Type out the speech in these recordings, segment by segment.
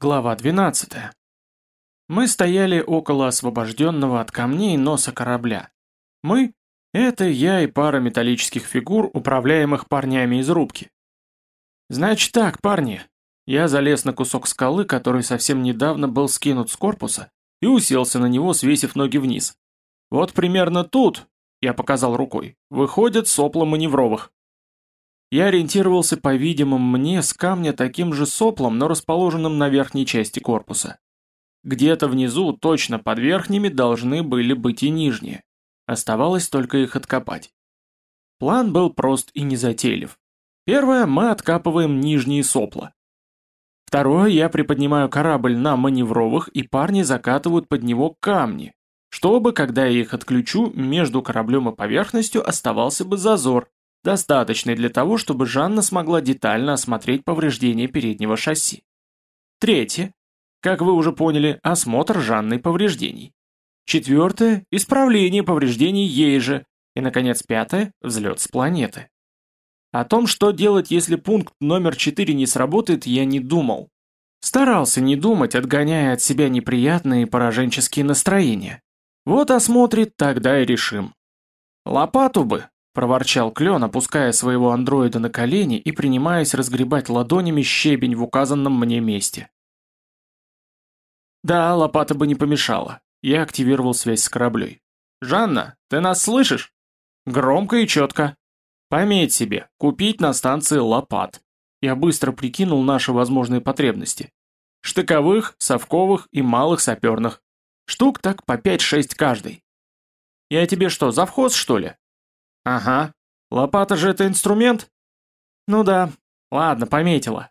Глава 12. Мы стояли около освобожденного от камней носа корабля. Мы — это я и пара металлических фигур, управляемых парнями из рубки. Значит так, парни. Я залез на кусок скалы, который совсем недавно был скинут с корпуса, и уселся на него, свесив ноги вниз. Вот примерно тут, я показал рукой, выходят сопла маневровых. Я ориентировался по видимым мне с камня таким же соплом, но расположенным на верхней части корпуса. Где-то внизу, точно под верхними, должны были быть и нижние. Оставалось только их откопать. План был прост и незатейлив. Первое, мы откапываем нижние сопла. Второе, я приподнимаю корабль на маневровых, и парни закатывают под него камни, чтобы, когда я их отключу, между кораблем и поверхностью оставался бы зазор, достаточный для того, чтобы Жанна смогла детально осмотреть повреждения переднего шасси. Третье. Как вы уже поняли, осмотр Жанны повреждений. Четвертое – исправление повреждений ей же. И, наконец, пятое – взлет с планеты. О том, что делать, если пункт номер 4 не сработает, я не думал. Старался не думать, отгоняя от себя неприятные пораженческие настроения. Вот осмотрит, тогда и решим. Лопату бы, проворчал Клен, опуская своего андроида на колени и принимаясь разгребать ладонями щебень в указанном мне месте. Да, лопата бы не помешала. Я активировал связь с кораблей. «Жанна, ты нас слышишь?» «Громко и четко». «Пометь себе, купить на станции лопат». Я быстро прикинул наши возможные потребности. Штыковых, совковых и малых саперных. Штук так по 5-6 каждый. «Я тебе что, завхоз, что ли?» Ага. Лопата же это инструмент? Ну да. Ладно, пометила.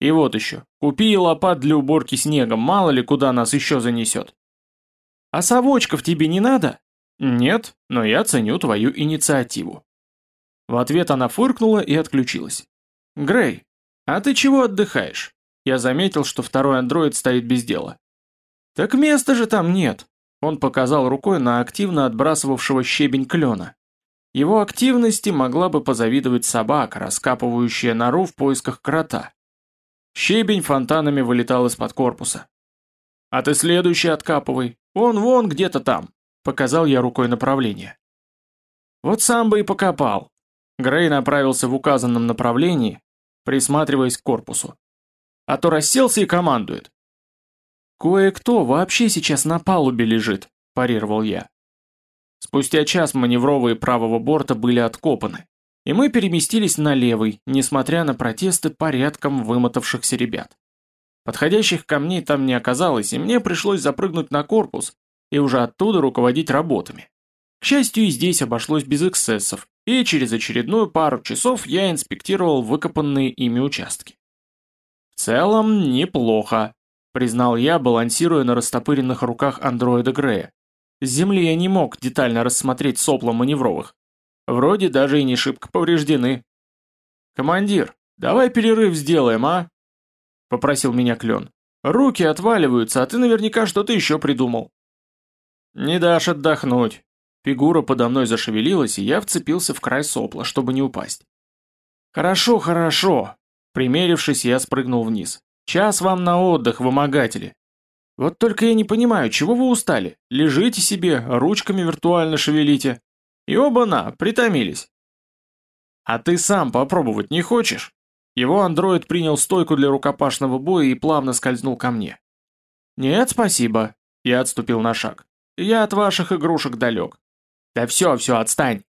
И вот еще. Купи лопат для уборки снегом, мало ли куда нас еще занесет. А совочков тебе не надо? Нет, но я ценю твою инициативу. В ответ она фыркнула и отключилась. Грей, а ты чего отдыхаешь? Я заметил, что второй андроид стоит без дела. Так места же там нет. Он показал рукой на активно отбрасывавшего щебень клена. Его активности могла бы позавидовать собака, раскапывающая нору в поисках крота. Щебень фонтанами вылетал из-под корпуса. «А ты следующий откапывай. Он вон где-то там», — показал я рукой направление. «Вот сам бы и покопал». Грей направился в указанном направлении, присматриваясь к корпусу. «А то расселся и командует». «Кое-кто вообще сейчас на палубе лежит», – парировал я. Спустя час маневровые правого борта были откопаны, и мы переместились на левый, несмотря на протесты порядком вымотавшихся ребят. Подходящих камней там не оказалось, и мне пришлось запрыгнуть на корпус и уже оттуда руководить работами. К счастью, и здесь обошлось без эксцессов, и через очередную пару часов я инспектировал выкопанные ими участки. В целом, неплохо, признал я, балансируя на растопыренных руках андроида Грея. С земли я не мог детально рассмотреть сопла маневровых. Вроде даже и не шибко повреждены. «Командир, давай перерыв сделаем, а?» Попросил меня Клен. «Руки отваливаются, а ты наверняка что-то еще придумал». «Не дашь отдохнуть». Фигура подо мной зашевелилась, и я вцепился в край сопла, чтобы не упасть. «Хорошо, хорошо». Примерившись, я спрыгнул вниз. «Час вам на отдых, вымогатели. Вот только я не понимаю, чего вы устали? Лежите себе, ручками виртуально шевелите. И оба-на, притомились. А ты сам попробовать не хочешь? Его андроид принял стойку для рукопашного боя и плавно скользнул ко мне. Нет, спасибо. Я отступил на шаг. Я от ваших игрушек далек. Да все, все, отстань.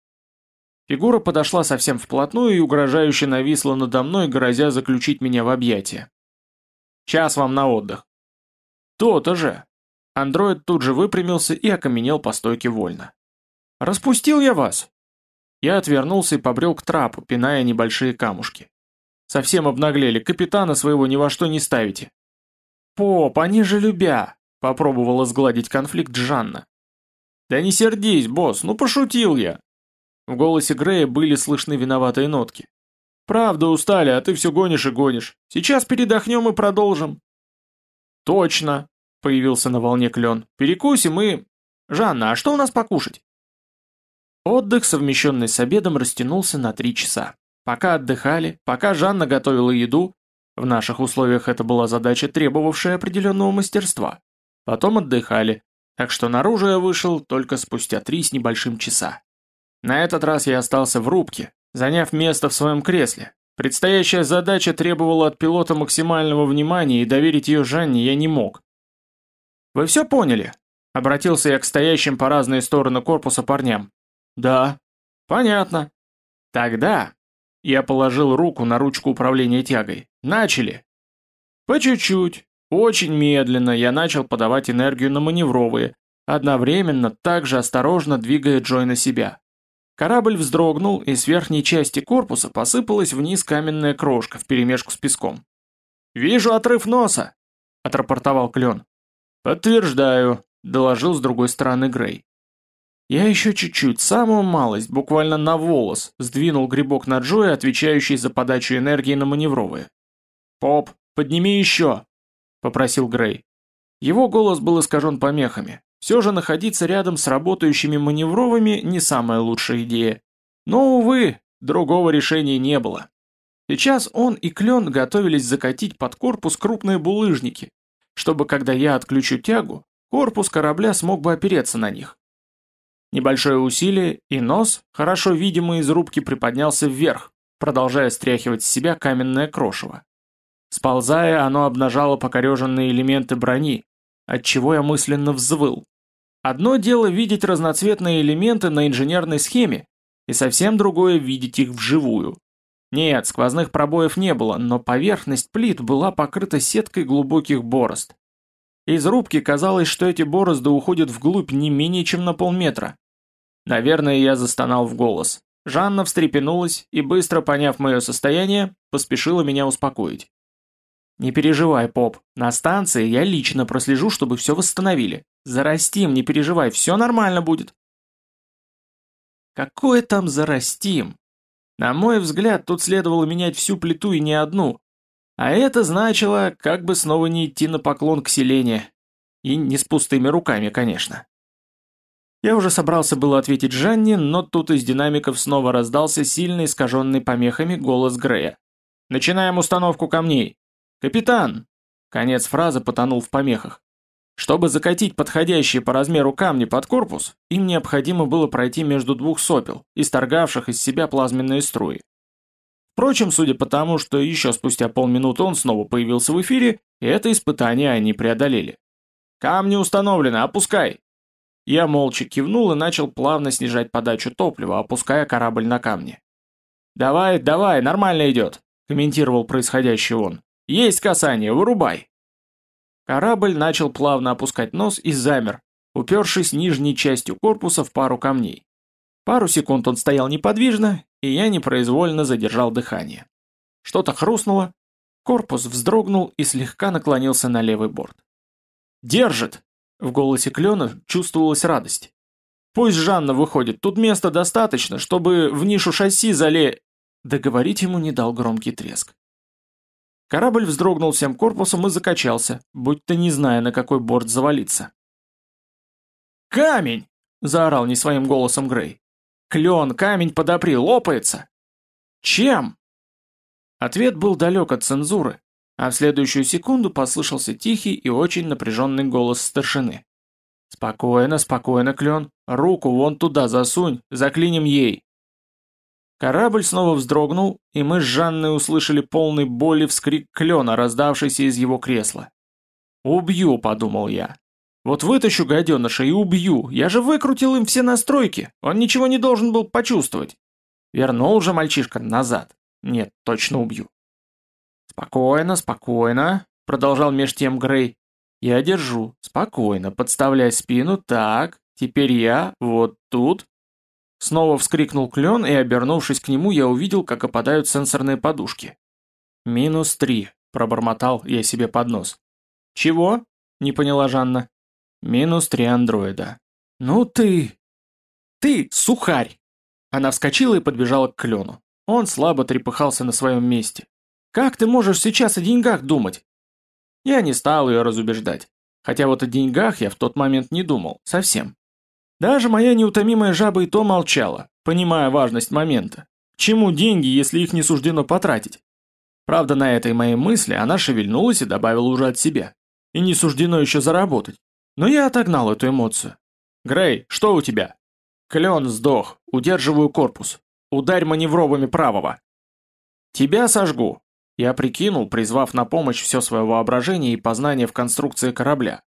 Фигура подошла совсем вплотную и угрожающе нависла надо мной, грозя заключить меня в объятия. Час вам на отдых. «То-то же!» Андроид тут же выпрямился и окаменел по стойке вольно. «Распустил я вас!» Я отвернулся и побрел к трапу, пиная небольшие камушки. Совсем обнаглели, капитана своего ни во что не ставите. «Поп, они же любя!» — попробовала сгладить конфликт Джанна. «Да не сердись, босс, ну пошутил я!» В голосе Грея были слышны виноватые нотки. «Правда устали, а ты все гонишь и гонишь. Сейчас передохнем и продолжим. «Точно!» — появился на волне клен. «Перекусим и...» «Жанна, а что у нас покушать?» Отдых, совмещенный с обедом, растянулся на три часа. Пока отдыхали, пока Жанна готовила еду, В наших условиях это была задача, требовавшая определенного мастерства. Потом отдыхали, так что наружу я вышел только спустя три с небольшим часа. На этот раз я остался в рубке, заняв место в своем кресле. Предстоящая задача требовала от пилота максимального внимания, и доверить ее Жанне я не мог. «Вы все поняли?» — обратился я к стоящим по разные стороны корпуса парням. «Да». «Понятно». «Тогда...» — я положил руку на ручку управления тягой. «Начали». По чуть-чуть, очень медленно я начал подавать энергию на маневровые, одновременно также осторожно двигая Джой на себя. Корабль вздрогнул, и с верхней части корпуса посыпалась вниз каменная крошка вперемешку с песком. «Вижу отрыв носа!» — отрапортовал Клен. «Подтверждаю», — доложил с другой стороны Грей. Я еще чуть-чуть, самую малость, буквально на волос, сдвинул грибок на Джоя, отвечающий за подачу энергии на маневровые. «Поп, подними еще!» — попросил Грей. Его голос был искажен помехами. Все же находиться рядом с работающими маневровыми не самая лучшая идея. Но, увы, другого решения не было. Сейчас он и Клен готовились закатить под корпус крупные булыжники, чтобы, когда я отключу тягу, корпус корабля смог бы опереться на них. Небольшое усилие, и нос, хорошо видимый из рубки, приподнялся вверх, продолжая стряхивать с себя каменное крошево. Сползая, оно обнажало покореженные элементы брони, отчего я мысленно взвыл. Одно дело видеть разноцветные элементы на инженерной схеме, и совсем другое видеть их вживую. Нет, сквозных пробоев не было, но поверхность плит была покрыта сеткой глубоких борозд. Из рубки казалось, что эти борозды уходят вглубь не менее чем на полметра. Наверное, я застонал в голос. Жанна встрепенулась и, быстро поняв мое состояние, поспешила меня успокоить. «Не переживай, Поп, на станции я лично прослежу, чтобы все восстановили. Зарастим, не переживай, все нормально будет». Какое там зарастим? На мой взгляд, тут следовало менять всю плиту и не одну. А это значило, как бы снова не идти на поклон к Селене. И не с пустыми руками, конечно. Я уже собрался было ответить Жанне, но тут из динамиков снова раздался сильно искаженный помехами голос Грея. «Начинаем установку камней!» «Капитан!» Конец фразы потонул в помехах. Чтобы закатить подходящие по размеру камни под корпус, им необходимо было пройти между двух сопел, исторгавших из себя плазменные струи. Впрочем, судя по тому, что еще спустя полминуты он снова появился в эфире, это испытание они преодолели. «Камни установлены, опускай!» Я молча кивнул и начал плавно снижать подачу топлива, опуская корабль на камни. «Давай, давай, нормально идет», — комментировал происходящее он. «Есть касание, вырубай!» Корабль начал плавно опускать нос и замер, упершись нижней частью корпуса в пару камней. Пару секунд он стоял неподвижно, и я непроизвольно задержал дыхание. Что-то хрустнуло, корпус вздрогнул и слегка наклонился на левый борт. «Держит!» — в голосе Клена чувствовалась радость. «Пусть Жанна выходит, тут места достаточно, чтобы в нишу шасси зале...» Договорить ему не дал громкий треск. Корабль вздрогнул всем корпусом и закачался, будто не зная, на какой борт завалиться. «Камень!» — заорал не своим голосом Грей. «Клен, камень подопри, лопается!» «Чем?» Ответ был далек от цензуры, а в следующую секунду послышался тихий и очень напряженный голос старшины. «Спокойно, спокойно, Клен, руку вон туда засунь, заклиним ей!» Корабль снова вздрогнул, и мы с Жанной услышали полный боли вскрик клена, раздавшийся из его кресла. «Убью», — подумал я. «Вот вытащу гаденыша и убью, я же выкрутил им все настройки, он ничего не должен был почувствовать». Вернул же мальчишка назад. Нет, точно убью. «Спокойно, спокойно», — продолжал меж тем Грей. «Я держу, спокойно, подставляй спину, так, теперь я, вот тут, Снова вскрикнул клен, и, обернувшись к нему, я увидел, как опадают сенсорные подушки. «Минус три», — пробормотал я себе под нос. «Чего?» — не поняла Жанна. «Минус три андроида». «Ну ты...» «Ты, сухарь!» Она вскочила и подбежала к клену. Он слабо трепыхался на своем месте. «Как ты можешь сейчас о деньгах думать?» Я не стал ее разубеждать. Хотя вот о деньгах я в тот момент не думал, совсем. Даже моя неутомимая жаба и то молчала, понимая важность момента. Чему деньги, если их не суждено потратить? Правда, на этой моей мысли она шевельнулась и добавила уже от себя. И не суждено еще заработать. Но я отогнал эту эмоцию. «Грей, что у тебя?» «Клен сдох. Удерживаю корпус. Ударь маневровыми правого». «Тебя сожгу». Я прикинул, призвав на помощь все свое воображение и познание в конструкции корабля.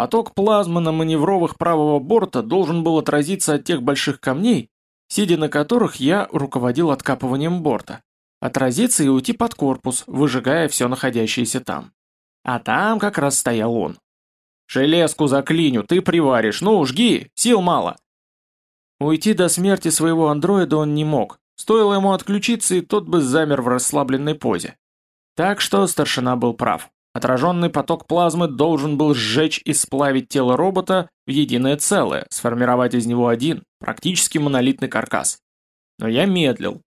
Поток плазмы на маневровых правого борта должен был отразиться от тех больших камней, сидя на которых я руководил откапыванием борта. Отразиться и уйти под корпус, выжигая все находящееся там. А там как раз стоял он. «Железку заклиню, ты приваришь, ну, жги, сил мало!» Уйти до смерти своего андроида он не мог, стоило ему отключиться, и тот бы замер в расслабленной позе. Так что старшина был прав. Отраженный поток плазмы должен был сжечь и сплавить тело робота в единое целое, сформировать из него один, практически монолитный каркас. Но я медлил.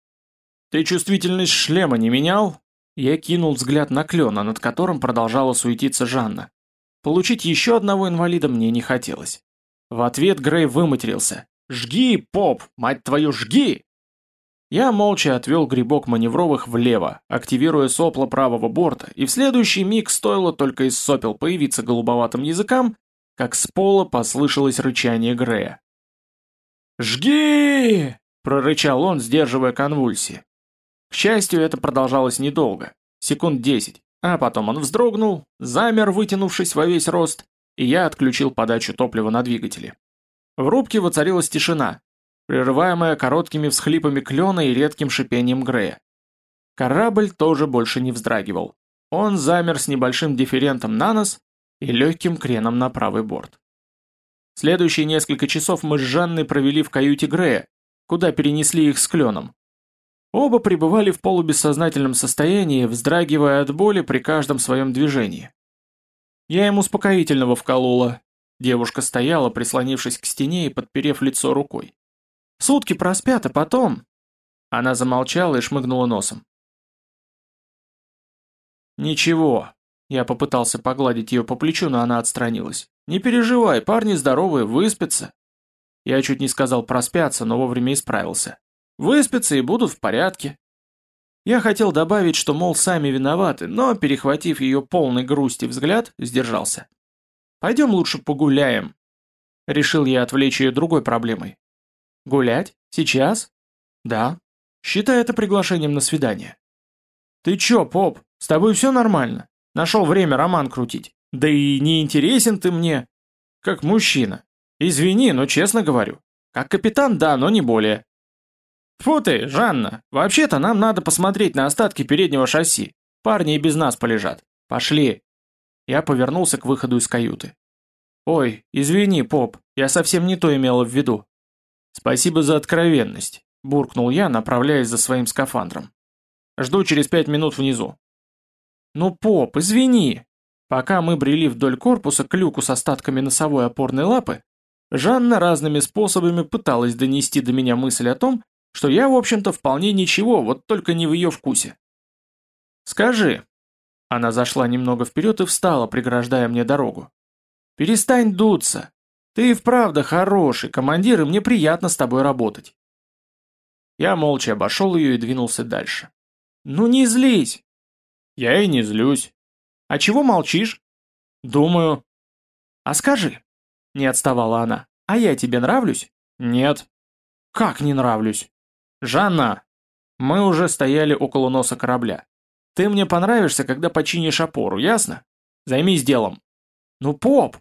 «Ты чувствительность шлема не менял?» Я кинул взгляд на клена, над которым продолжала суетиться Жанна. Получить еще одного инвалида мне не хотелось. В ответ Грей выматерился. «Жги, поп! Мать твою, жги!» Я молча отвел грибок маневровых влево, активируя сопло правого борта, и в следующий миг стоило только из сопел появиться голубоватым языкам, как с пола послышалось рычание Грея. «Жги!» — прорычал он, сдерживая конвульсии. К счастью, это продолжалось недолго, секунд десять, а потом он вздрогнул, замер, вытянувшись во весь рост, и я отключил подачу топлива на двигатели. В рубке воцарилась тишина, прерываемая короткими всхлипами клена и редким шипением Грея. Корабль тоже больше не вздрагивал. Он замер с небольшим дифферентом на нос и легким креном на правый борт. Следующие несколько часов мы с Жанной провели в каюте Грея, куда перенесли их с кленом. Оба пребывали в полубессознательном состоянии, вздрагивая от боли при каждом своем движении. Я ему успокоительного вколола. Девушка стояла, прислонившись к стене и подперев лицо рукой. Сутки проспят, а потом...» Она замолчала и шмыгнула носом. «Ничего». Я попытался погладить ее по плечу, но она отстранилась. «Не переживай, парни здоровые, выспятся». Я чуть не сказал проспятся, но вовремя исправился. «Выспятся и будут в порядке». Я хотел добавить, что, мол, сами виноваты, но, перехватив ее полный грусти взгляд, сдержался. «Пойдем лучше погуляем». Решил я отвлечь ее другой проблемой. Гулять? Сейчас? Да. Считай это приглашением на свидание. Ты чё, поп, с тобой все нормально? Нашел время роман крутить. Да и не интересен ты мне. Как мужчина. Извини, но честно говорю. Как капитан, да, но не более. Фу ты, Жанна, вообще-то нам надо посмотреть на остатки переднего шасси. Парни и без нас полежат. Пошли. Я повернулся к выходу из каюты. Ой, извини, поп, я совсем не то имела в виду. «Спасибо за откровенность», – буркнул я, направляясь за своим скафандром. «Жду через пять минут внизу». «Ну, поп, извини!» Пока мы брели вдоль корпуса к люку с остатками носовой опорной лапы, Жанна разными способами пыталась донести до меня мысль о том, что я, в общем-то, вполне ничего, вот только не в ее вкусе. «Скажи». Она зашла немного вперед и встала, преграждая мне дорогу. «Перестань дуться. Ты и вправду хороший командир, и мне приятно с тобой работать. Я молча обошел ее и двинулся дальше. Ну не злись. Я и не злюсь. А чего молчишь? Думаю. А скажи. Не отставала она. А я тебе нравлюсь? Нет. Как не нравлюсь? Жанна. Мы уже стояли около носа корабля. Ты мне понравишься, когда починишь опору, ясно? Займись делом. Ну, поп,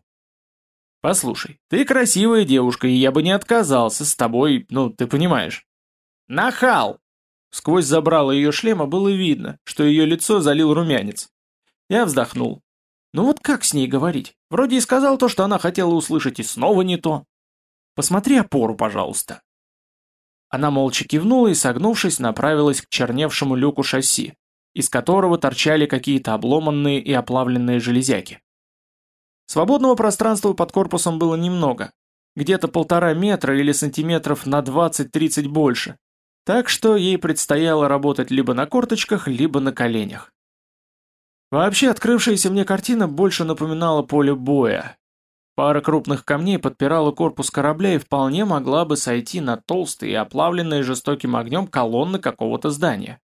Послушай, ты красивая девушка, и я бы не отказался с тобой, ну, ты понимаешь. Нахал! Сквозь забрало ее шлема было видно, что ее лицо залил румянец. Я вздохнул. Ну вот как с ней говорить? Вроде и сказал то, что она хотела услышать, и снова не то. Посмотри опору, пожалуйста. Она молча кивнула и, согнувшись, направилась к черневшему люку шасси, из которого торчали какие-то обломанные и оплавленные железяки. Свободного пространства под корпусом было немного, где-то полтора метра или сантиметров на 20-30 больше, так что ей предстояло работать либо на корточках, либо на коленях. Вообще, открывшаяся мне картина больше напоминала поле боя. Пара крупных камней подпирала корпус корабля и вполне могла бы сойти на толстые и оплавленные жестоким огнем колонны какого-то здания.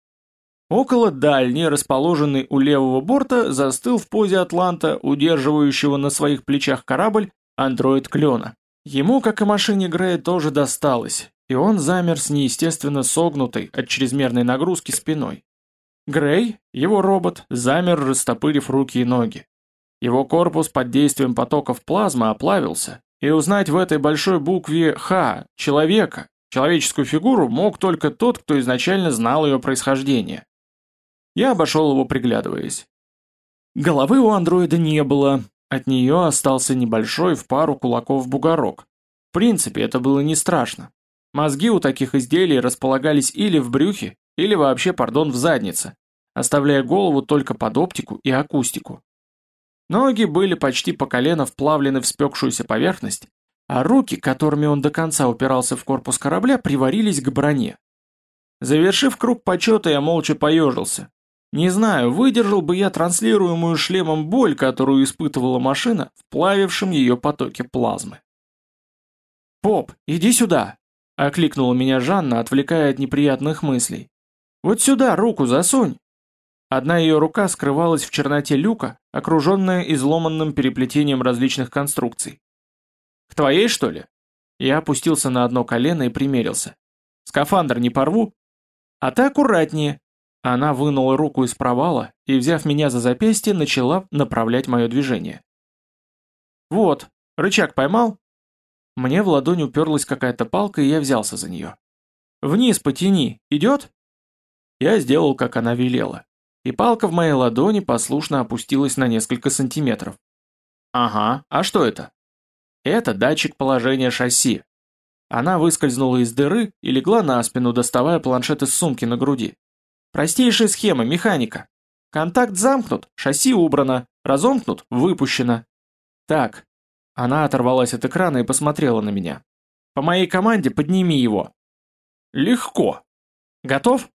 Около дальней, расположенной у левого борта, застыл в позе атланта, удерживающего на своих плечах корабль, андроид Клена. Ему, как и машине Грея, тоже досталось, и он замер с неестественно согнутой от чрезмерной нагрузки спиной. Грей, его робот, замер, растопырив руки и ноги. Его корпус под действием потоков плазмы оплавился, и узнать в этой большой букве «Х» человека, человеческую фигуру, мог только тот, кто изначально знал ее происхождение. Я обошел его, приглядываясь. Головы у андроида не было, от нее остался небольшой в пару кулаков бугорок. В принципе, это было не страшно. Мозги у таких изделий располагались или в брюхе, или вообще, пардон, в заднице, оставляя голову только под оптику и акустику. Ноги были почти по колено вплавлены в спекшуюся поверхность, а руки, которыми он до конца упирался в корпус корабля, приварились к броне. Завершив круг почета, я молча поежился. Не знаю, выдержал бы я транслируемую шлемом боль, которую испытывала машина, вплавившим ее потоке плазмы. «Поп, иди сюда!» — окликнула меня Жанна, отвлекая от неприятных мыслей. «Вот сюда руку засунь!» Одна ее рука скрывалась в черноте люка, окруженная изломанным переплетением различных конструкций. «К твоей, что ли?» Я опустился на одно колено и примерился. «Скафандр не порву?» «А ты аккуратнее!» Она вынула руку из провала и, взяв меня за запястье, начала направлять мое движение. «Вот, рычаг поймал?» Мне в ладонь уперлась какая-то палка, и я взялся за нее. «Вниз потяни, идет?» Я сделал, как она велела, и палка в моей ладони послушно опустилась на несколько сантиметров. «Ага, а что это?» «Это датчик положения шасси». Она выскользнула из дыры и легла на спину, доставая планшет из сумки на груди. Простейшая схема, механика. Контакт замкнут, шасси убрано, разомкнут, выпущено. Так. Она оторвалась от экрана и посмотрела на меня. По моей команде подними его. Легко. Готов?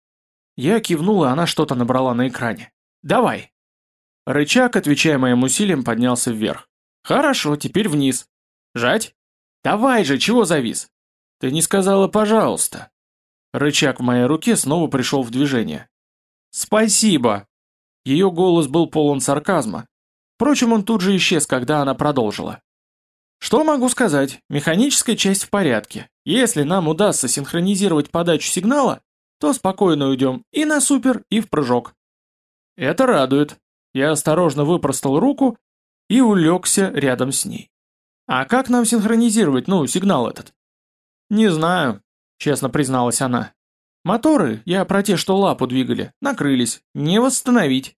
Я кивнул, и она что-то набрала на экране. Давай. Рычаг, отвечая моим усилиям, поднялся вверх. Хорошо, теперь вниз. Жать? Давай же, чего завис? Ты не сказала «пожалуйста». Рычаг в моей руке снова пришел в движение. «Спасибо!» Ее голос был полон сарказма. Впрочем, он тут же исчез, когда она продолжила. «Что могу сказать? Механическая часть в порядке. Если нам удастся синхронизировать подачу сигнала, то спокойно уйдем и на супер, и в прыжок». Это радует. Я осторожно выпростал руку и улегся рядом с ней. «А как нам синхронизировать, ну, сигнал этот?» «Не знаю честно призналась она. Моторы, я про те, что лапу двигали, накрылись, не восстановить.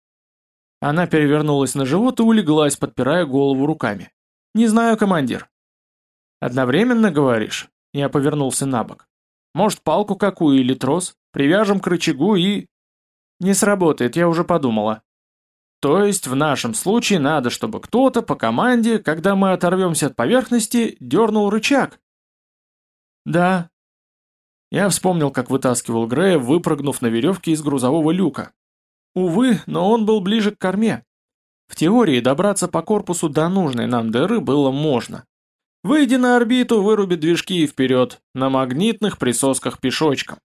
Она перевернулась на живот и улеглась, подпирая голову руками. Не знаю, командир. Одновременно говоришь? Я повернулся на бок. Может, палку какую или трос? Привяжем к рычагу и... Не сработает, я уже подумала. То есть в нашем случае надо, чтобы кто-то по команде, когда мы оторвемся от поверхности, дернул рычаг. Да, я вспомнил, как вытаскивал Грея, выпрыгнув на веревке из грузового люка. Увы, но он был ближе к корме. В теории добраться по корпусу до нужной нам дыры было можно. Выйди на орбиту, выруби движки и вперед, на магнитных присосках пешочком.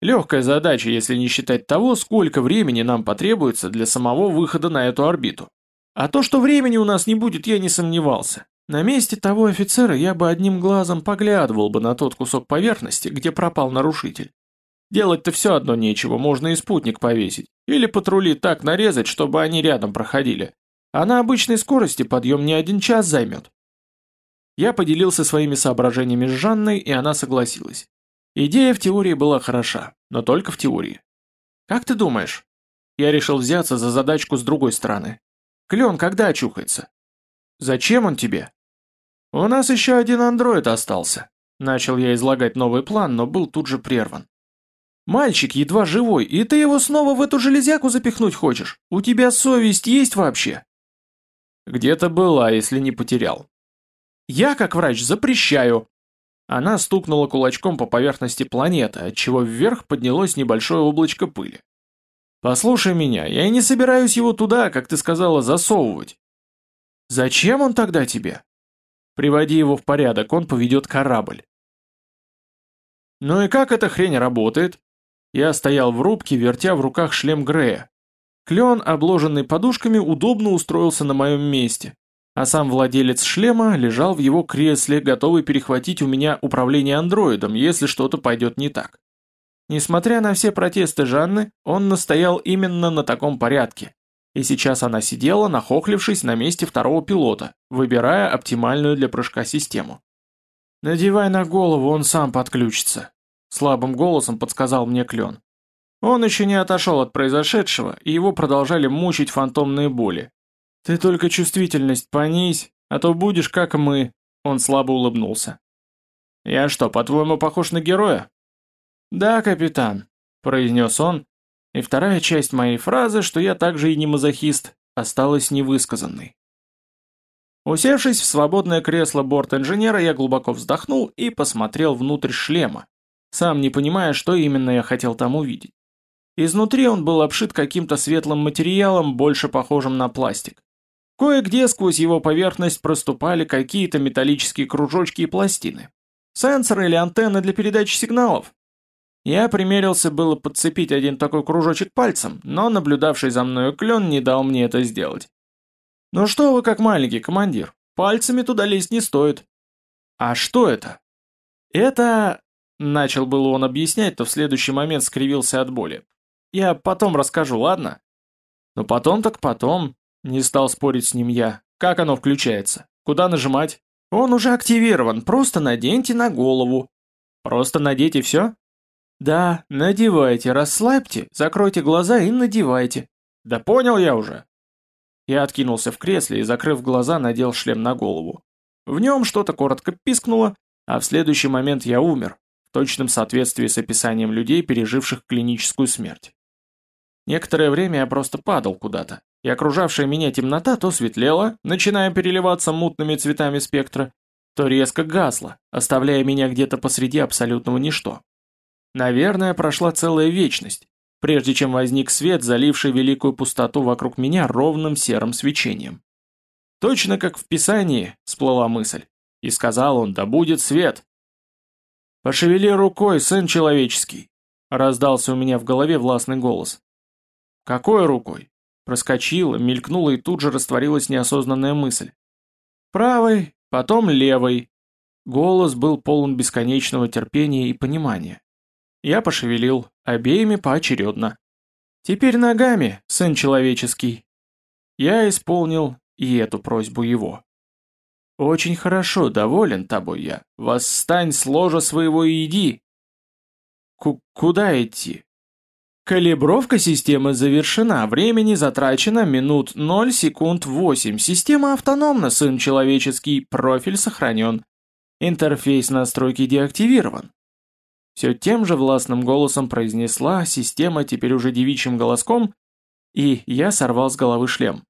Легкая задача, если не считать того, сколько времени нам потребуется для самого выхода на эту орбиту. А то, что времени у нас не будет, я не сомневался. На месте того офицера я бы одним глазом поглядывал бы на тот кусок поверхности, где пропал нарушитель. Делать-то все одно нечего, можно и спутник повесить. Или патрули так нарезать, чтобы они рядом проходили. А на обычной скорости подъем не один час займет. Я поделился своими соображениями с Жанной, и она согласилась. Идея в теории была хороша, но только в теории. Как ты думаешь? Я решил взяться за задачку с другой стороны. Клен когда очухается? Зачем он тебе? У нас еще один андроид остался. Начал я излагать новый план, но был тут же прерван. Мальчик едва живой, и ты его снова в эту железяку запихнуть хочешь? У тебя совесть есть вообще? Где-то была, если не потерял. Я, как врач, запрещаю. Она стукнула кулачком по поверхности планеты, отчего вверх поднялось небольшое облачко пыли. «Послушай меня, я и не собираюсь его туда, как ты сказала, засовывать. Зачем он тогда тебе? Приводи его в порядок, он поведет корабль. Ну и как эта хрень работает? Я стоял в рубке, вертя в руках шлем Грея. Клен, обложенный подушками, удобно устроился на моем месте, а сам владелец шлема лежал в его кресле, готовый перехватить у меня управление андроидом, если что-то пойдет не так. Несмотря на все протесты Жанны, он настоял именно на таком порядке, и сейчас она сидела, нахохлившись на месте второго пилота, выбирая оптимальную для прыжка систему. «Надевай на голову, он сам подключится», — слабым голосом подсказал мне Клен. Он еще не отошел от произошедшего, и его продолжали мучить фантомные боли. «Ты только чувствительность понизь, а то будешь как мы», — он слабо улыбнулся. «Я что, по-твоему, похож на героя?» «Да, капитан», — произнес он, и вторая часть моей фразы, что я также и не мазохист, осталась невысказанной. Усевшись в свободное кресло борт-инженера, я глубоко вздохнул и посмотрел внутрь шлема, сам не понимая, что именно я хотел там увидеть. Изнутри он был обшит каким-то светлым материалом, больше похожим на пластик. Кое-где сквозь его поверхность проступали какие-то металлические кружочки и пластины. Сенсоры или антенны для передачи сигналов? Я примерился было подцепить один такой кружочек пальцем, но наблюдавший за мною клен не дал мне это сделать. «Ну что вы как маленький командир, пальцами туда лезть не стоит». «А что это?» «Это...» — начал было он объяснять, то в следующий момент скривился от боли. «Я потом расскажу, ладно?» «Ну потом так потом», — не стал спорить с ним я. «Как оно включается? Куда нажимать?» «Он уже активирован, просто наденьте на голову». «Просто надеть и все?» «Да, надевайте, расслабьте, закройте глаза и надевайте». «Да понял я уже». Я откинулся в кресле и, закрыв глаза, надел шлем на голову. В нем что-то коротко пискнуло, а в следующий момент я умер, в точном соответствии с описанием людей, переживших клиническую смерть. Некоторое время я просто падал куда-то, и окружавшая меня темнота то светлела, начиная переливаться мутными цветами спектра, то резко гасла, оставляя меня где-то посреди абсолютного ничто. Наверное, прошла целая вечность, прежде чем возник свет, заливший великую пустоту вокруг меня ровным серым свечением. Точно как в Писании всплыла мысль, и сказал он, да будет свет. «Пошевели рукой, сын человеческий!» раздался у меня в голове властный голос. «Какой рукой?» Проскочила, мелькнула и тут же растворилась неосознанная мысль. «Правой, потом левой». Голос был полон бесконечного терпения и понимания. Я пошевелил, обеими поочередно. «Теперь ногами, сын человеческий». Я исполнил и эту просьбу его. «Очень хорошо, доволен тобой я. Восстань с ложа своего и иди». К «Куда идти?» Калибровка системы завершена, времени затрачено минут 0 секунд 8. Система автономна, сын человеческий, профиль сохранен. Интерфейс настройки деактивирован. Все тем же властным голосом произнесла система теперь уже девичьим голоском, и я сорвал с головы шлем.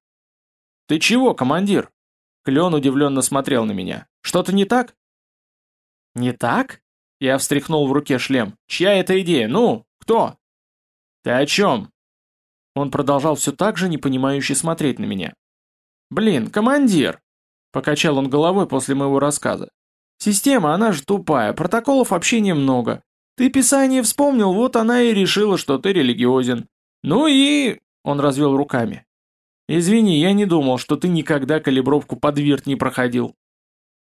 «Ты чего, командир?» Клен удивленно смотрел на меня. «Что-то не так?» «Не так?» Я встряхнул в руке шлем. «Чья это идея? Ну, кто?» «Ты о чем?» Он продолжал все так же непонимающе смотреть на меня. «Блин, командир!» Покачал он головой после моего рассказа. «Система, она же тупая, протоколов общения много. Ты Писание вспомнил, вот она и решила, что ты религиозен. Ну и...» Он развел руками. «Извини, я не думал, что ты никогда калибровку под вирт не проходил».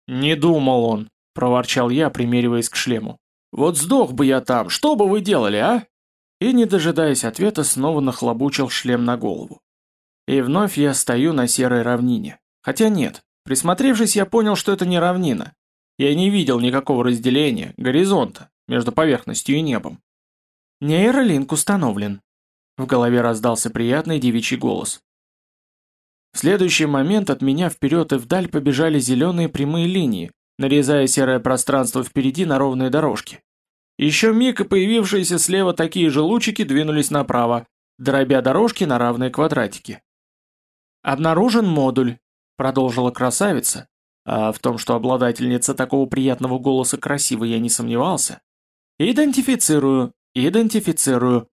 «Не думал он», — проворчал я, примериваясь к шлему. «Вот сдох бы я там, что бы вы делали, а?» И, не дожидаясь ответа, снова нахлобучил шлем на голову. И вновь я стою на серой равнине. Хотя нет, присмотревшись, я понял, что это не равнина. Я не видел никакого разделения, горизонта между поверхностью и небом. Нейролинк установлен. В голове раздался приятный девичий голос. В следующий момент от меня вперед и вдаль побежали зеленые прямые линии, нарезая серое пространство впереди на ровные дорожки. Еще миг и появившиеся слева такие же лучики двинулись направо, дробя дорожки на равные квадратики. «Обнаружен модуль», — продолжила красавица, а в том, что обладательница такого приятного голоса красивой я не сомневался, Идентифицирую, идентифицирую.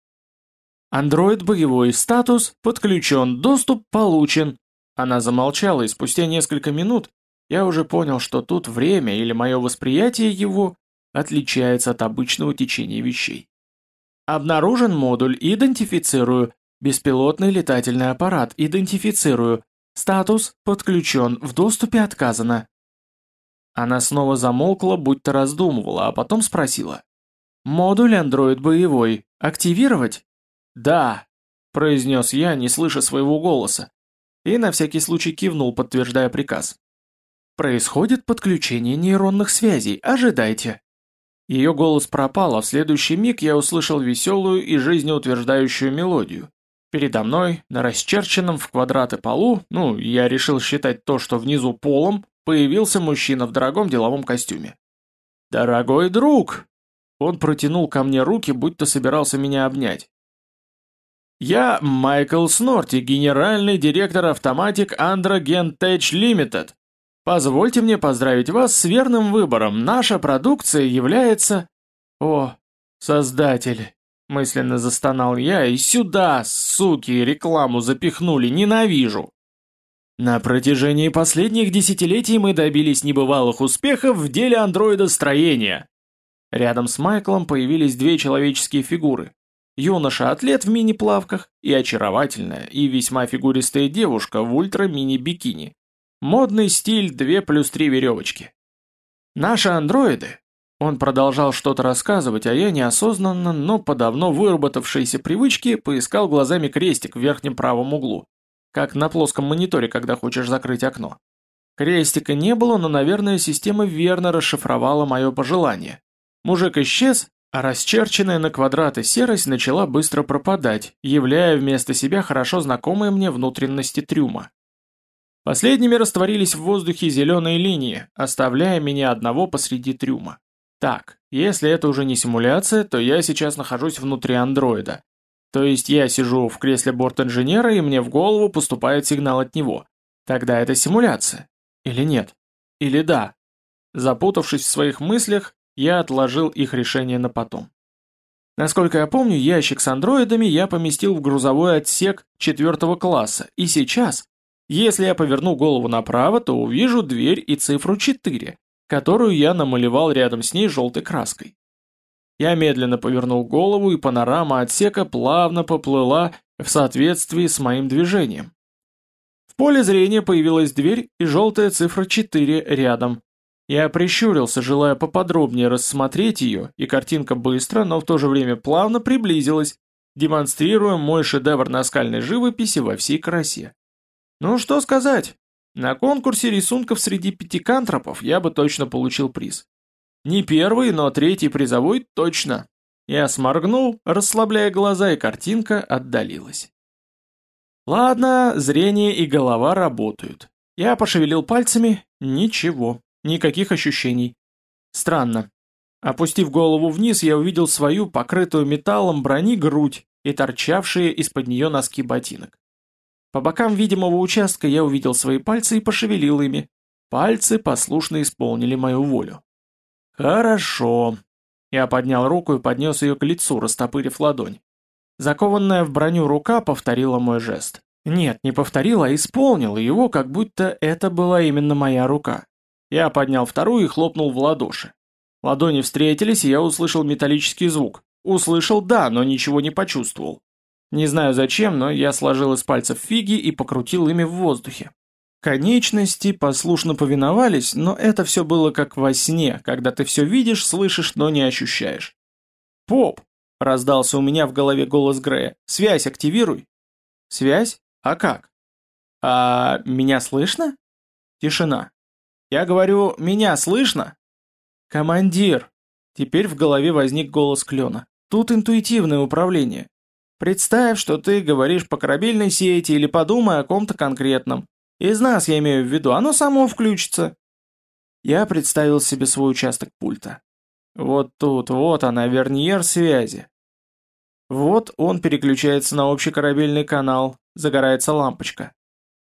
Андроид боевой, статус подключен, доступ получен. Она замолчала, и спустя несколько минут я уже понял, что тут время или мое восприятие его отличается от обычного течения вещей. Обнаружен модуль, идентифицирую. Беспилотный летательный аппарат, идентифицирую. Статус подключен, в доступе отказано. Она снова замолкла, будто раздумывала, а потом спросила. «Модуль андроид боевой. Активировать?» «Да», — произнес я, не слыша своего голоса. И на всякий случай кивнул, подтверждая приказ. «Происходит подключение нейронных связей. Ожидайте». Ее голос пропал, а в следующий миг я услышал веселую и жизнеутверждающую мелодию. Передо мной, на расчерченном в квадраты полу, ну, я решил считать то, что внизу полом, появился мужчина в дорогом деловом костюме. «Дорогой друг!» Он протянул ко мне руки, будто собирался меня обнять. «Я Майкл Снорти, генеральный директор Автоматик Androgen Tech Limited. Позвольте мне поздравить вас с верным выбором. Наша продукция является...» «О, создатель!» Мысленно застонал я, и сюда, суки, рекламу запихнули, ненавижу. На протяжении последних десятилетий мы добились небывалых успехов в деле андроидостроения. Рядом с Майклом появились две человеческие фигуры. Юноша-атлет в мини-плавках и очаровательная и весьма фигуристая девушка в ультра-мини-бикини. Модный стиль 2 плюс 3 веревочки. Наши андроиды, он продолжал что-то рассказывать, а я неосознанно, но по давно выработавшейся привычке поискал глазами крестик в верхнем правом углу, как на плоском мониторе, когда хочешь закрыть окно. Крестика не было, но, наверное, система верно расшифровала мое пожелание. Мужик исчез, а расчерченная на квадраты серость начала быстро пропадать, являя вместо себя хорошо знакомые мне внутренности трюма. Последними растворились в воздухе зеленые линии, оставляя меня одного посреди трюма. Так, если это уже не симуляция, то я сейчас нахожусь внутри андроида. То есть я сижу в кресле борт-инженера, и мне в голову поступает сигнал от него. Тогда это симуляция. Или нет? Или да? Запутавшись в своих мыслях, я отложил их решение на потом. Насколько я помню, ящик с андроидами я поместил в грузовой отсек четвертого класса, и сейчас, если я поверну голову направо, то увижу дверь и цифру 4, которую я намалевал рядом с ней желтой краской. Я медленно повернул голову, и панорама отсека плавно поплыла в соответствии с моим движением. В поле зрения появилась дверь и желтая цифра 4 рядом. Я прищурился, желая поподробнее рассмотреть ее, и картинка быстро, но в то же время плавно приблизилась, демонстрируя мой шедевр наскальной живописи во всей красе. Ну что сказать, на конкурсе рисунков среди пятикантропов я бы точно получил приз. Не первый, но третий призовой точно. Я сморгнул, расслабляя глаза, и картинка отдалилась. Ладно, зрение и голова работают. Я пошевелил пальцами, ничего, никаких ощущений. Странно. Опустив голову вниз, я увидел свою, покрытую металлом брони, грудь и торчавшие из-под нее носки ботинок. По бокам видимого участка я увидел свои пальцы и пошевелил ими. Пальцы послушно исполнили мою волю. «Хорошо». Я поднял руку и поднес ее к лицу, растопырив ладонь. Закованная в броню рука повторила мой жест. Нет, не повторила, а исполнила его, как будто это была именно моя рука. Я поднял вторую и хлопнул в ладоши. Ладони встретились, и я услышал металлический звук. Услышал, да, но ничего не почувствовал. Не знаю зачем, но я сложил из пальцев фиги и покрутил ими в воздухе. Конечности послушно повиновались, но это все было как во сне, когда ты все видишь, слышишь, но не ощущаешь. «Поп!» — раздался у меня в голове голос Грея. «Связь активируй!» «Связь? А как?» «А меня слышно?» Тишина. «Я говорю, меня слышно?» «Командир!» Теперь в голове возник голос Клена. «Тут интуитивное управление. Представь, что ты говоришь по корабельной сети или подумай о ком-то конкретном. Из нас, я имею в виду, оно само включится. Я представил себе свой участок пульта. Вот тут, вот она, верниер связи. Вот он переключается на общий корабельный канал, загорается лампочка.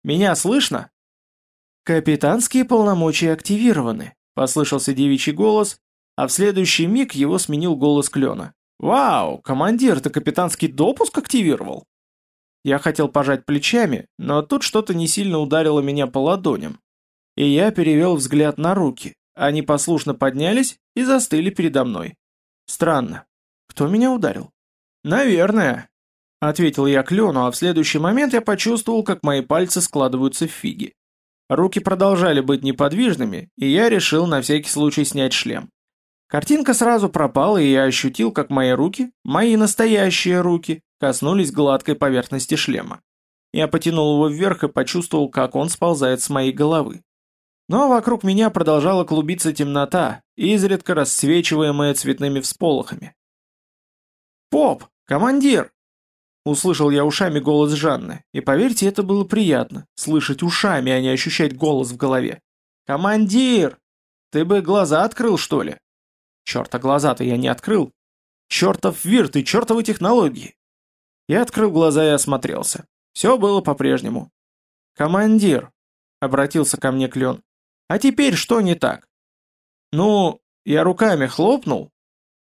Меня слышно? Капитанские полномочия активированы, послышался девичий голос, а в следующий миг его сменил голос Клена. «Вау, командир, ты капитанский допуск активировал?» Я хотел пожать плечами, но тут что-то не сильно ударило меня по ладоням. И я перевел взгляд на руки. Они послушно поднялись и застыли передо мной. Странно. Кто меня ударил? «Наверное», — ответил я клену, а в следующий момент я почувствовал, как мои пальцы складываются в фиги. Руки продолжали быть неподвижными, и я решил на всякий случай снять шлем. Картинка сразу пропала, и я ощутил, как мои руки, мои настоящие руки, коснулись гладкой поверхности шлема. Я потянул его вверх и почувствовал, как он сползает с моей головы. Но вокруг меня продолжала клубиться темнота, изредка расцвечиваемая цветными всполохами. «Поп! Командир!» Услышал я ушами голос Жанны, и поверьте, это было приятно, слышать ушами, а не ощущать голос в голове. «Командир! Ты бы глаза открыл, что ли?» Черта глаза-то я не открыл. Чертов вирт и чертовы технологии. Я открыл глаза и осмотрелся. Все было по-прежнему. «Командир», — обратился ко мне Клен, — «а теперь что не так?» «Ну, я руками хлопнул».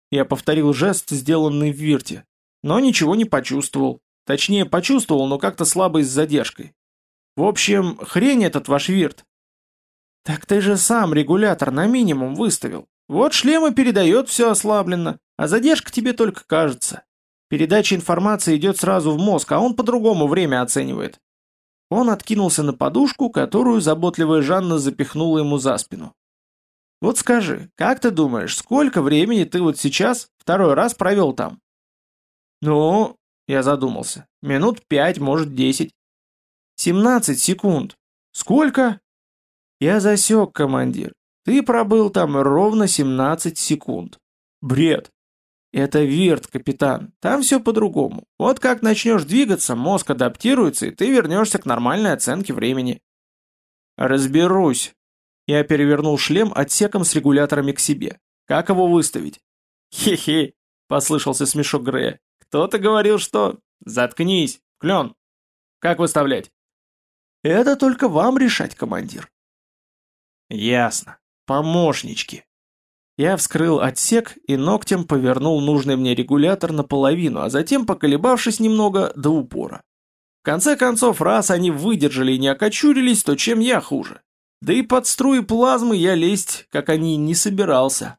Я повторил жест, сделанный в вирте, но ничего не почувствовал. Точнее, почувствовал, но как-то слабо и с задержкой. В общем, хрень этот ваш вирт. Так ты же сам регулятор на минимум выставил. Вот шлем и передает все ослабленно, а задержка тебе только кажется. Передача информации идет сразу в мозг, а он по-другому время оценивает. Он откинулся на подушку, которую заботливая Жанна запихнула ему за спину. Вот скажи, как ты думаешь, сколько времени ты вот сейчас второй раз провел там? Ну, я задумался, минут пять, может десять. Семнадцать секунд. Сколько? Я засек, командир. Ты пробыл там ровно 17 секунд. Бред. Это вирт, капитан. Там все по-другому. Вот как начнешь двигаться, мозг адаптируется, и ты вернешься к нормальной оценке времени. Разберусь. Я перевернул шлем отсеком с регуляторами к себе. Как его выставить? Хе-хе, послышался смешок Грея. Кто-то говорил, что... Заткнись, клен. Как выставлять? Это только вам решать, командир. Ясно. Помощнички. Я вскрыл отсек и ногтем повернул нужный мне регулятор наполовину, а затем, поколебавшись немного, до упора. В конце концов, раз они выдержали и не окочурились, то чем я хуже? Да и под струи плазмы я лезть, как они, не собирался.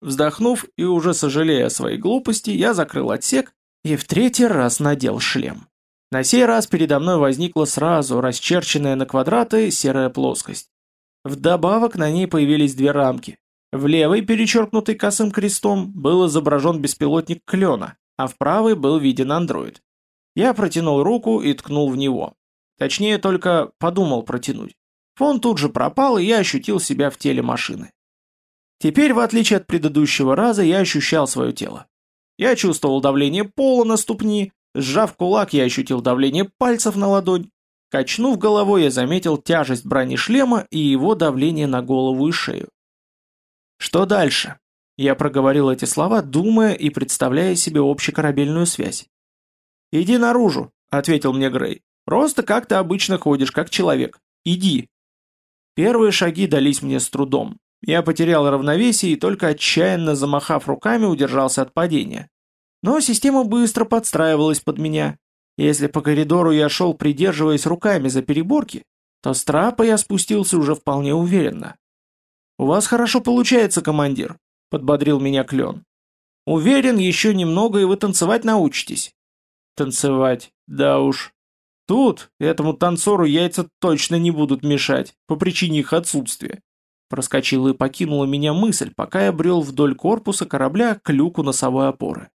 Вздохнув и уже сожалея о своей глупости, я закрыл отсек и в третий раз надел шлем. На сей раз передо мной возникла сразу расчерченная на квадраты серая плоскость. Вдобавок на ней появились две рамки. В левой, перечеркнутой косым крестом, был изображен беспилотник Клена, а в правой был виден андроид. Я протянул руку и ткнул в него. Точнее, только подумал протянуть. Фон тут же пропал, и я ощутил себя в теле машины. Теперь, в отличие от предыдущего раза, я ощущал свое тело. Я чувствовал давление пола на ступни, сжав кулак, я ощутил давление пальцев на ладонь, Качнув головой, я заметил тяжесть бронешлема и его давление на голову и шею. «Что дальше?» Я проговорил эти слова, думая и представляя себе общекорабельную связь. «Иди наружу», — ответил мне Грей. «Просто как ты обычно ходишь, как человек. Иди». Первые шаги дались мне с трудом. Я потерял равновесие и только отчаянно замахав руками удержался от падения. Но система быстро подстраивалась под меня. Если по коридору я шел, придерживаясь руками за переборки, то с трапа я спустился уже вполне уверенно. «У вас хорошо получается, командир», — подбодрил меня Клен. «Уверен, еще немного, и вы танцевать научитесь». «Танцевать, да уж. Тут этому танцору яйца точно не будут мешать, по причине их отсутствия». Проскочила и покинула меня мысль, пока я брел вдоль корпуса корабля к люку носовой опоры.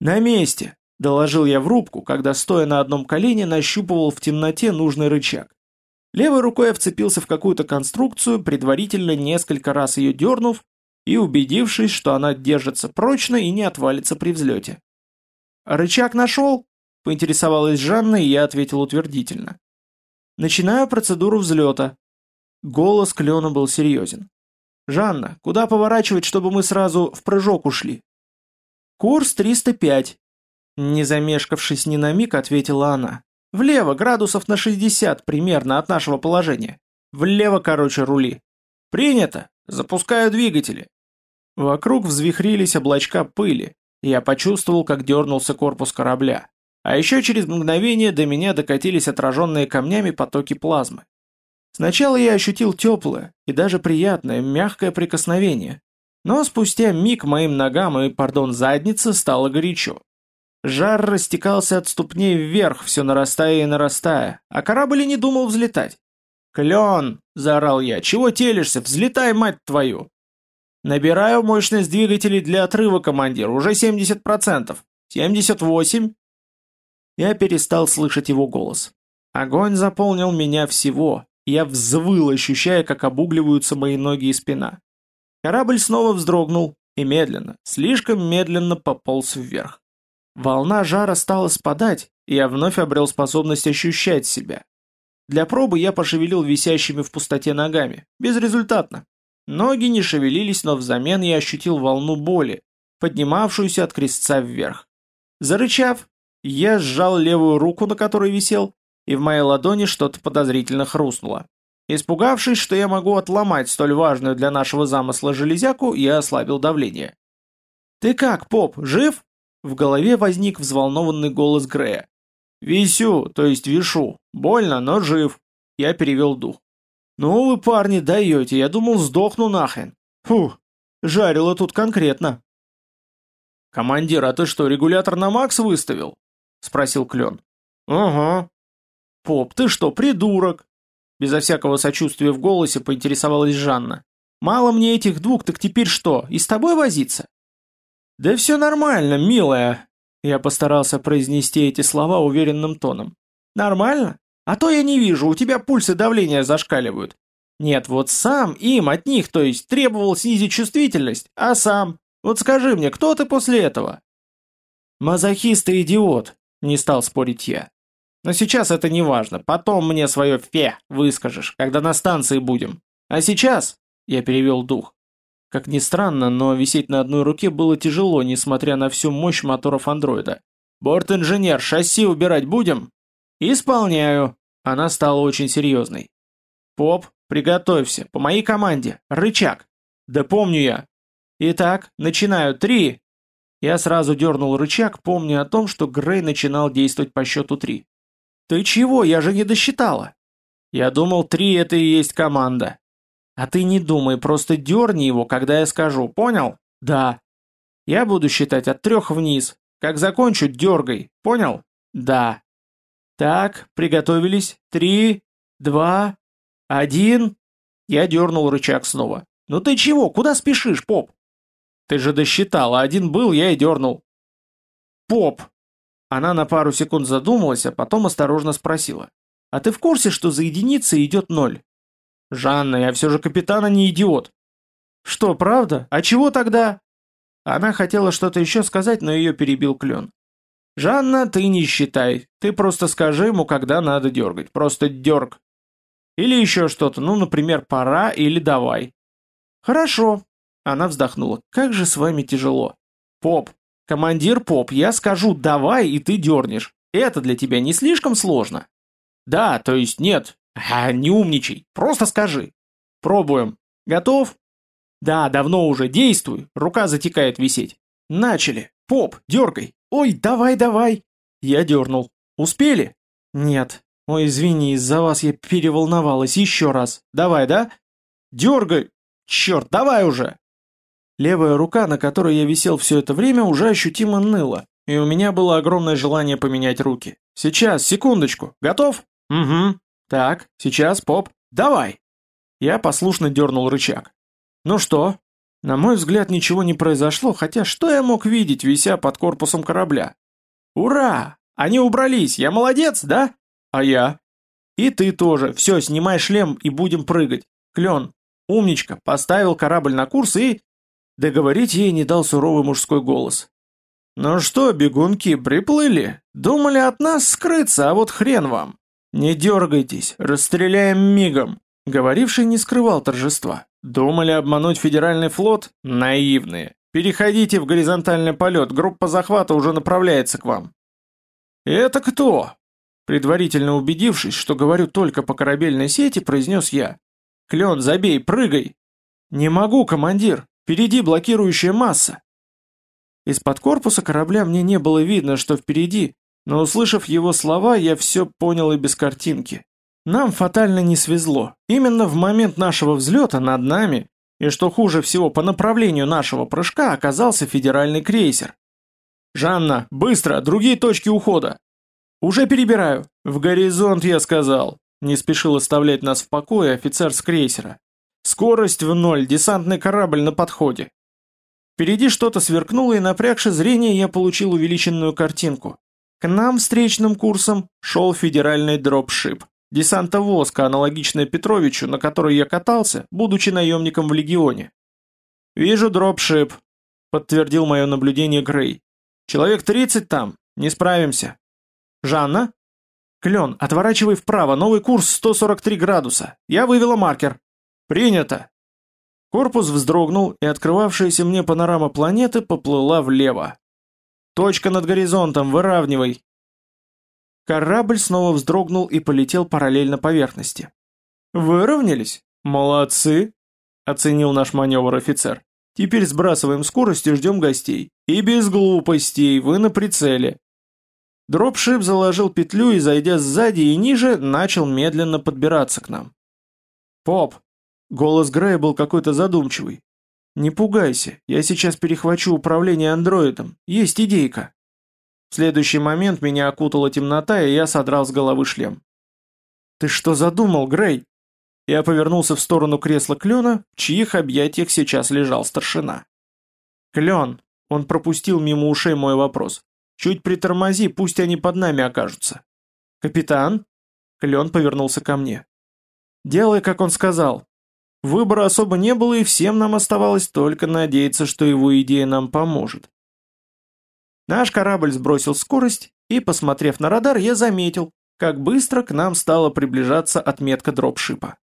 «На месте!» Доложил я в рубку, когда, стоя на одном колене, нащупывал в темноте нужный рычаг. Левой рукой я вцепился в какую-то конструкцию, предварительно несколько раз ее дернув и убедившись, что она держится прочно и не отвалится при взлете. «Рычаг нашел?» – поинтересовалась Жанна, и я ответил утвердительно. «Начинаю процедуру взлета». Голос Клена был серьезен. «Жанна, куда поворачивать, чтобы мы сразу в прыжок ушли?» «Курс 305», не замешкавшись ни на миг, ответила она. «Влево, градусов на 60 примерно от нашего положения. Влево, короче, рули». «Принято! Запускаю двигатели!» Вокруг взвихрились облачка пыли. Я почувствовал, как дернулся корпус корабля. А еще через мгновение до меня докатились отраженные камнями потоки плазмы. Сначала я ощутил теплое и даже приятное, мягкое прикосновение. Но спустя миг моим ногам и, пардон, заднице стало горячо. Жар растекался от ступней вверх, все нарастая и нарастая, а корабль и не думал взлетать. «Клен!» – заорал я. «Чего телишься? Взлетай, мать твою!» «Набираю мощность двигателей для отрыва, командир. Уже 70%. 78?» Я перестал слышать его голос. Огонь заполнил меня всего. Я взвыл, ощущая, как обугливаются мои ноги и спина. Корабль снова вздрогнул и медленно, слишком медленно пополз вверх. Волна жара стала спадать, и я вновь обрел способность ощущать себя. Для пробы я пошевелил висящими в пустоте ногами. Безрезультатно. Ноги не шевелились, но взамен я ощутил волну боли, поднимавшуюся от крестца вверх. Зарычав, я сжал левую руку, на которой висел, и в моей ладони что-то подозрительно хрустнуло. Испугавшись, что я могу отломать столь важную для нашего замысла железяку, я ослабил давление. «Ты как, поп, жив?» В голове возник взволнованный голос Грея. «Висю, то есть вишу. Больно, но жив». Я перевел дух. «Ну вы, парни, даете, я думал, сдохну нахрен. Фух, жарило тут конкретно». «Командир, а ты что, регулятор на макс выставил?» — спросил Клен. «Ага». «Поп, ты что, придурок?» Безо всякого сочувствия в голосе поинтересовалась Жанна. «Мало мне этих двух, так теперь что, и с тобой возиться?» «Да все нормально, милая!» Я постарался произнести эти слова уверенным тоном. «Нормально? А то я не вижу, у тебя пульс и давление зашкаливают. Нет, вот сам им от них, то есть, требовал снизить чувствительность, а сам? Вот скажи мне, кто ты после этого?» «Мазохист и идиот», — не стал спорить я. «Но сейчас это не важно, потом мне свое «фе» выскажешь, когда на станции будем. А сейчас...» — я перевел дух. Как ни странно, но висеть на одной руке было тяжело, несмотря на всю мощь моторов андроида. «Борт-инженер, шасси убирать будем?» «Исполняю». Она стала очень серьезной. «Поп, приготовься, по моей команде, рычаг». «Да помню я». «Итак, начинаю, три». Я сразу дернул рычаг, помня о том, что Грей начинал действовать по счету три. «Ты чего? Я же не досчитала». «Я думал, три это и есть команда». А ты не думай, просто дерни его, когда я скажу, понял? Да. Я буду считать от трех вниз. Как закончу, дергай, понял? Да. Так, приготовились. Три, два, один. Я дернул рычаг снова. Ну ты чего, куда спешишь, поп? Ты же досчитал, а один был, я и дернул. Поп. Она на пару секунд задумалась, а потом осторожно спросила. А ты в курсе, что за единицей идет ноль? «Жанна, я все же капитан, а не идиот». «Что, правда? А чего тогда?» Она хотела что-то еще сказать, но ее перебил клен. «Жанна, ты не считай. Ты просто скажи ему, когда надо дергать. Просто дерг. Или еще что-то, ну, например, пора или давай». «Хорошо». Она вздохнула. «Как же с вами тяжело». «Поп, командир Поп, я скажу «давай» и ты дернешь. Это для тебя не слишком сложно?» «Да, то есть нет, «А, не умничай, просто скажи». «Пробуем. Готов?» «Да, давно уже, действуй, рука затекает висеть». «Начали. Поп, дергай. Ой, давай, давай». Я дернул. «Успели?» «Нет. Ой, извини, из-за вас я переволновалась. Еще раз. Давай, да?» «Дергай. Черт, давай уже!» Левая рука, на которой я висел все это время, уже ощутимо ныла, и у меня было огромное желание поменять руки. «Сейчас, секундочку. Готов?» «Угу. «Так, сейчас, поп, давай!» Я послушно дернул рычаг. «Ну что?» На мой взгляд, ничего не произошло, хотя что я мог видеть, вися под корпусом корабля? «Ура! Они убрались! Я молодец, да?» «А я?» «И ты тоже. Все, снимай шлем и будем прыгать. Клен, умничка, поставил корабль на курс и...» Договорить ей не дал суровый мужской голос. «Ну что, бегунки, приплыли? Думали от нас скрыться, а вот хрен вам!» «Не дергайтесь, расстреляем мигом!» Говоривший не скрывал торжества. Думали обмануть федеральный флот? Наивные. Переходите в горизонтальный полет, группа захвата уже направляется к вам. «Это кто?» Предварительно убедившись, что говорю только по корабельной сети, произнес я. «Клен, забей, прыгай!» «Не могу, командир! Впереди блокирующая масса!» Из-под корпуса корабля мне не было видно, что впереди, но услышав его слова, я все понял и без картинки. Нам фатально не свезло. Именно в момент нашего взлета над нами, И что хуже всего, по направлению нашего прыжка оказался федеральный крейсер. «Жанна, быстро, другие точки ухода!» «Уже перебираю. В горизонт, я сказал!» Не спешил оставлять нас в покое офицер с крейсера. «Скорость в ноль, десантный корабль на подходе!» Впереди что-то сверкнуло, и напрягши зрение, я получил увеличенную картинку. К нам встречным курсом шел федеральный дропшип. Десанта воска, аналогичная Петровичу, на которой я катался, будучи наемником в Легионе. «Вижу дропшип», — подтвердил мое наблюдение Грей. «Человек 30 там, не справимся». «Жанна?» «Клен, отворачивай вправо, новый курс 143 градуса. Я вывела маркер». «Принято». Корпус вздрогнул, и открывавшаяся мне панорама планеты поплыла влево. «Точка над горизонтом, выравнивай!» Корабль снова вздрогнул и полетел параллельно поверхности. «Выровнялись? Молодцы!» — оценил наш маневр офицер. «Теперь сбрасываем скорость и ждем гостей. И без глупостей, вы на прицеле». Дропшип заложил петлю и, зайдя сзади и ниже, начал медленно подбираться к нам. «Поп!» Голос Грея был какой-то задумчивый. «Не пугайся, я сейчас перехвачу управление андроидом. Есть идейка». В следующий момент меня окутала темнота, и я содрал с головы шлем. «Ты что задумал, Грей?» Я повернулся в сторону кресла Клена, в чьих объятиях сейчас лежал старшина. «Клен!» Он пропустил мимо ушей мой вопрос. «Чуть притормози, пусть они под нами окажутся». «Капитан?» Клен повернулся ко мне. «Делай, как он сказал. Выбора особо не было, и всем нам оставалось только надеяться, что его идея нам поможет. Наш корабль сбросил скорость, и, посмотрев на радар, я заметил, как быстро к нам стала приближаться отметка дропшипа.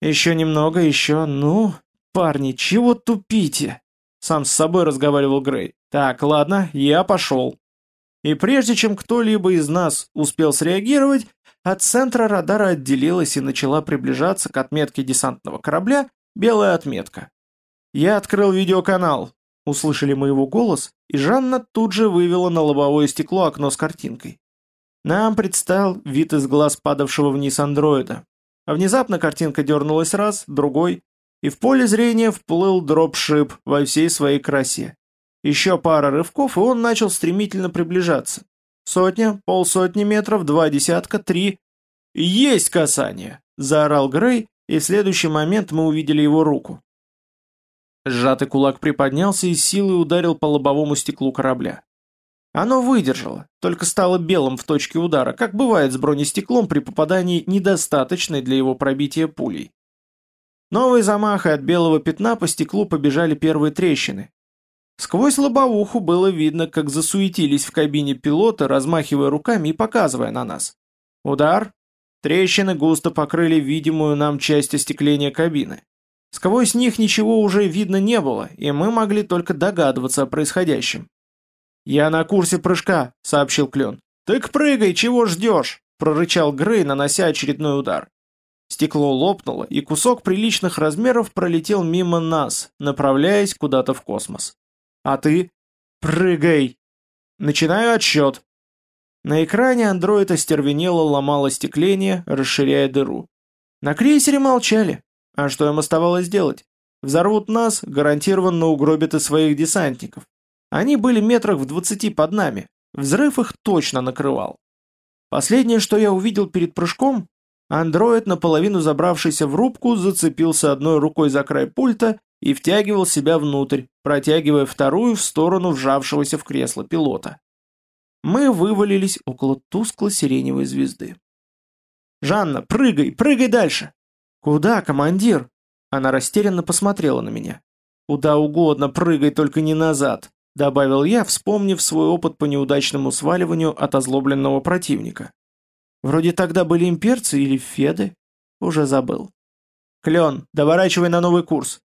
«Еще немного, еще, ну, парни, чего тупите?» Сам с собой разговаривал Грей. «Так, ладно, я пошел». И прежде чем кто-либо из нас успел среагировать, от центра радара отделилась и начала приближаться к отметке десантного корабля белая отметка. Я открыл видеоканал, Услышали мы его голос, и Жанна тут же вывела на лобовое стекло окно с картинкой. Нам предстал вид из глаз падавшего вниз андроида. А внезапно картинка дернулась раз, другой, и в поле зрения вплыл дропшип во всей своей красе. Еще пара рывков, и он начал стремительно приближаться. Сотня, полсотни метров, два десятка, три. «Есть касание!» – заорал Грей, и в следующий момент мы увидели его руку. Сжатый кулак приподнялся и силой ударил по лобовому стеклу корабля. Оно выдержало, только стало белым в точке удара, как бывает с бронестеклом при попадании недостаточной для его пробития пулей. Новый замах, и от белого пятна по стеклу побежали первые трещины. Сквозь лобовуху было видно, как засуетились в кабине пилота, размахивая руками и показывая на нас. Удар. Трещины густо покрыли видимую нам часть остекления кабины. Сквозь них ничего уже видно не было, и мы могли только догадываться о происходящем. «Я на курсе прыжка», — сообщил Клен. «Так прыгай, чего ждешь?» — прорычал Грей, нанося очередной удар. Стекло лопнуло, и кусок приличных размеров пролетел мимо нас, направляясь куда-то в космос. «А ты?» «Прыгай!» «Начинаю отсчет!» На экране андроид остервенело ломал остекление, расширяя дыру. На крейсере молчали, а что им оставалось делать? Взорвут нас, гарантированно угробят и своих десантников. Они были метрах в двадцати под нами. Взрыв их точно накрывал. Последнее, что я увидел перед прыжком, андроид, наполовину забравшийся в рубку, зацепился одной рукой за край пульта и втягивал себя внутрь, протягивая вторую в сторону вжавшегося в кресло пилота. Мы вывалились около тускло-сиреневой звезды. «Жанна, прыгай, прыгай дальше!» «Куда, командир?» Она растерянно посмотрела на меня. «Куда угодно, прыгай, только не назад», добавил я, вспомнив свой опыт по неудачному сваливанию от озлобленного противника. Вроде тогда были имперцы или феды? Уже забыл. «Клен, доворачивай на новый курс».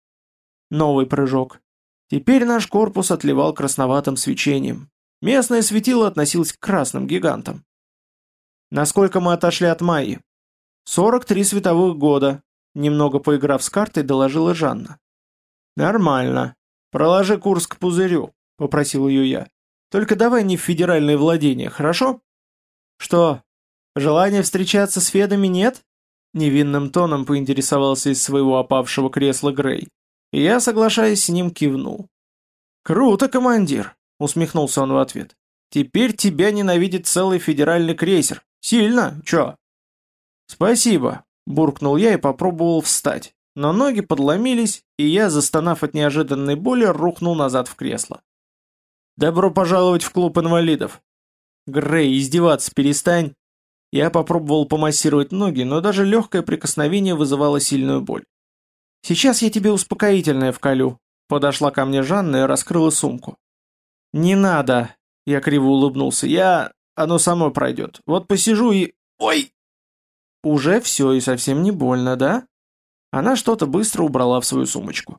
Новый прыжок. Теперь наш корпус отливал красноватым свечением. Местное светило относилось к красным гигантам. Насколько мы отошли от Майи? 43 световых года, Немного поиграв с картой, доложила Жанна. «Нормально. Проложи курс к пузырю», — попросил ее я. «Только давай не в федеральные владения, хорошо?» «Что, желания встречаться с Федами нет?» Невинным тоном поинтересовался из своего опавшего кресла Грей. Я, соглашаясь с ним, кивнул. «Круто, командир!» — усмехнулся он в ответ. «Теперь тебя ненавидит целый федеральный крейсер. Сильно? Чё?» «Спасибо», — буркнул я и попробовал встать. Но ноги подломились, и я, застонав от неожиданной боли, рухнул назад в кресло. «Добро пожаловать в клуб инвалидов!» «Грей, издеваться перестань!» Я попробовал помассировать ноги, но даже легкое прикосновение вызывало сильную боль. «Сейчас я тебе успокоительное вколю», — подошла ко мне Жанна и раскрыла сумку. «Не надо», — я криво улыбнулся, — «я... оно само пройдет. Вот посижу и... Ой!» «Уже все и совсем не больно, да?» Она что-то быстро убрала в свою сумочку.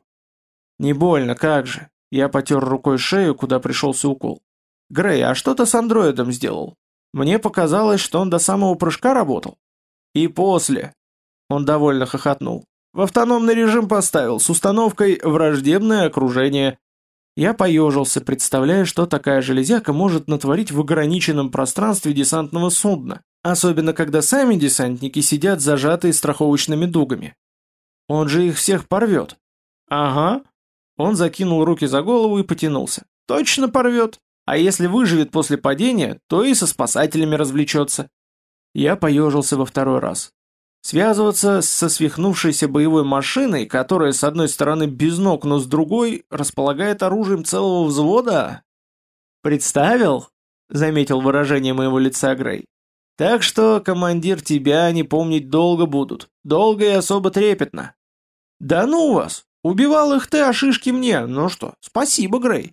«Не больно, как же?» Я потер рукой шею, куда пришелся укол. «Грей, а что ты с андроидом сделал? Мне показалось, что он до самого прыжка работал». «И после». Он довольно хохотнул. «В автономный режим поставил, с установкой «враждебное окружение». Я поежился, представляя, что такая железяка может натворить в ограниченном пространстве десантного судна, особенно когда сами десантники сидят зажатые страховочными дугами. Он же их всех порвет. Ага. Он закинул руки за голову и потянулся. Точно порвет. А если выживет после падения, то и со спасателями развлечется. Я поежился во второй раз. Связываться со свихнувшейся боевой машиной, которая с одной стороны без ног, но с другой располагает оружием целого взвода? Представил? Заметил выражение моего лица Грей. Так что, командир, тебя не помнить долго будут. Долго и особо трепетно. «Да ну вас! Убивал их ты, а шишки мне! Ну что, спасибо, Грей!»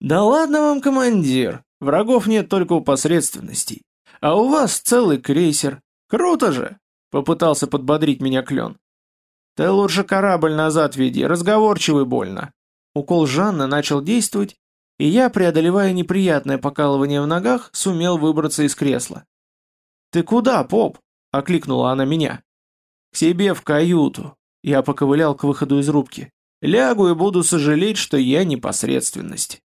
«Да ладно вам, командир! Врагов нет только у посредственностей. А у вас целый крейсер. Круто же!» Попытался подбодрить меня Клен. «Ты лучше корабль назад веди, разговорчивый больно». Укол Жанны начал действовать, и я, преодолевая неприятное покалывание в ногах, сумел выбраться из кресла. «Ты куда, поп?» — окликнула она меня. «К себе в каюту. Я поковылял к выходу из рубки. Лягу и буду сожалеть, что я непосредственность.